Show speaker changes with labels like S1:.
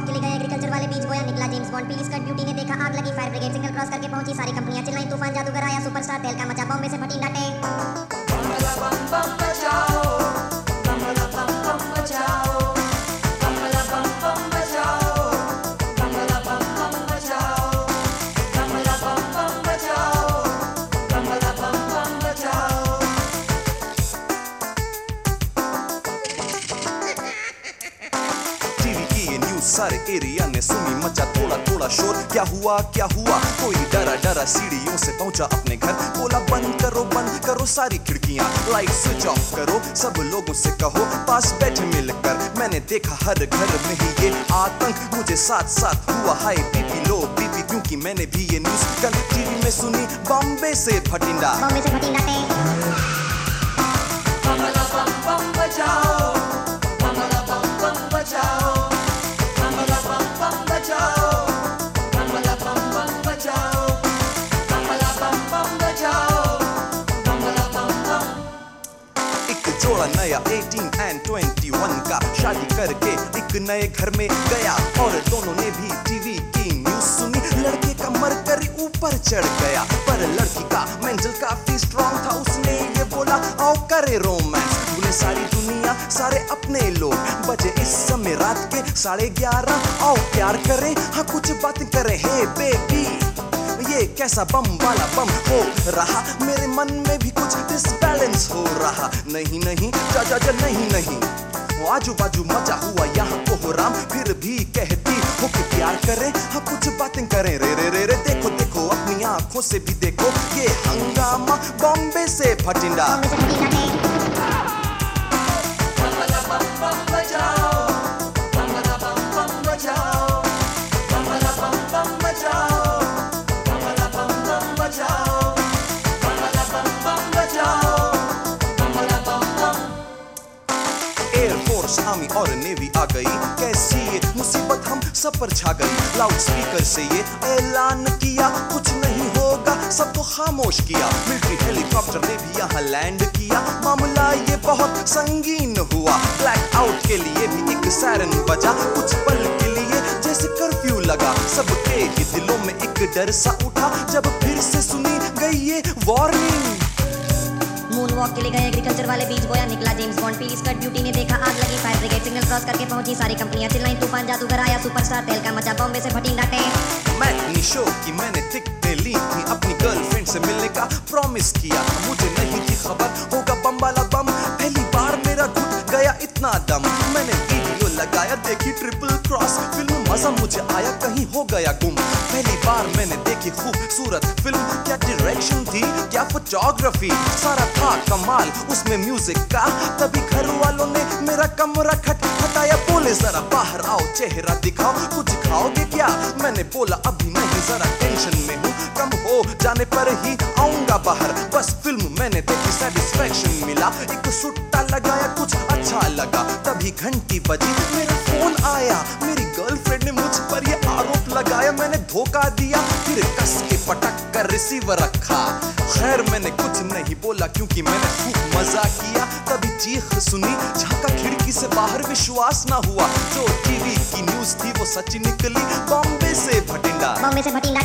S1: Bomb के लिए गए एग्रीकल्चर वाले बीज
S2: बोया
S3: निकला जेम्स बॉन्ड पीलीस कट ब्यूटी ने देखा, आग लगी फायर ब्रिगेड सिंगल क्रॉस करके पहुँची, सारी कंपनियाँ चिल्लाई तूफ़ान, जादूगर आया सुपरस्टार तेल
S2: का मचा, बॉम्बे से फटी डाटे सारे एरिया ने सुनी मचा थोड़ा थोड़ा शोर। क्या हुआ क्या हुआ? कोई डरा डरा सीढ़ियों से पहुँचा अपने घर। बोला बंद करो बंद करो सारी खिड़कियाँ। लाइट स्विच ऑफ़ करो सब लोगों से कहो पास बैठे मिलकर। मैंने देखा हर घर में ही ये आतंक। मुझे साथ साथ हुआ हाई बीपी लो बीपी क्योंकि मैंने भी ये न्यूज़ कल टीवी में सुनी बॉम्बे से भटिंडा।
S1: बॉम्बे से भटिंडा टे
S2: एक जोड़ा नया 18 एंड 21 का शादी करके एक नए घर में गया। और दोनों ने भी टीवी की न्यूज़ सुनी। लड़के का मरकरी ऊपर चढ़ गया। पर लड़की का मेंटल काफ़ी स्ट्रांग था। उसने ये बोला, आओ करे रोमांस भूले सारी दुनिया, सारे अपने लोग। बजे इस समय रात के साढ़े ग्यारह। आओ प्यार करें। हाँ कुछ बात करें। हे बेबी कैसा बम वाला बम हो रहा? मेरे मन में भी कुछ डिसबैलेंस हो रहा। नहीं नहीं जा जा जा नहीं नहीं। आजू बाजू मचा हुआ, यहाँ कोहराम फिर भी कहती हो कि प्यार करें हाँ कुछ बातें करें। रे रे रे रे, देखो देखो, अपनी आँखों से भी देखो ये हंगामा बॉम्बे से भटिंडा और नेवी आ गई। कैसी ये मुसीबत हम सब पर छा गई। लाउड स्पीकर से ये ऐलान किया। कुछ नहीं होगा सबको खामोश किया। मिलिट्री हेलीकॉप्टर ने भी यहाँ लैंड किया। मामला ये बहुत संगीन हुआ। ब्लैक आउट के लिए भी एक सैरन बजा। कुछ पल के लिए जैसे कर्फ्यू लगा। सबके दिलों में एक डर सा उठा। जब फिर से सुनी गई ये वार्निंग
S1: मून वॉक के लिए गए एग्रीकल्चर वाले बीच बोया निकला जेम्स बॉन्ड पीली स्कर्ट ब्यूटी ने देखा आग लगी। फायर ब्रिगेड सिग्नल क्रॉस करके पहुँची सारी कंपनियाँ चिल्लाई तूफ़ान जादूगर आया सुपरस्टार तेल का मचा बॉम्बे से भटिंडा टे
S2: मैटनी शो की मैंने टिकटें ली थी, अपनी गर्लफ्रेंड से मिलने का प्रॉमिस किया मुझे नहीं थी खबर, होगा बम वाला बम। पहली बार मेरा घुट गया इतना दम। मैंने वीडियो लगाया, देखी ट्रिपल क्रॉस फ़िल्म मज़ा मुझे आया, कहीं हो गया गुम। पहली बार मैंने देखी खूबसूरत फ़िल्म क्या डायरेक्शन थी, क्या फोटोग्राफी सारा था कमाल, उसमें म्यूज़िक का। तभी घर वालों ने मेरा कमरा खट हटाया बोले, जरा बाहर आओ, चेहरा दिखाओ, कुछ खाओगे क्या? मैंने बोला, अभी नहीं, जरा टेंशन में हूँ। कम हो जाने पर ही आऊँगा बाहर। बस फ़िल्म मैंने देखी सेटिस्फेक्शन मिला। एक सुट्टा लगाया, कुछ अच्छा लगा। तभी घंटी बजी, मेरा फ़ोन आया, मेरी मुझ पर ये आरोप लगाया, मैंने धोखा दिया, फिर कस के पटक कर रिसीवर रखा। खैर, मैंने कुछ नहीं बोला, क्योंकि मैंने खूब मज़ा किया। तभी चीख सुनी, झाका खिड़की से बाहर विश्वास ना हुआ। जो टीवी की न्यूज़ थी, वो सच निकली, बॉम्बे से भटिंडा।
S1: बॉम्बे से भटिंडा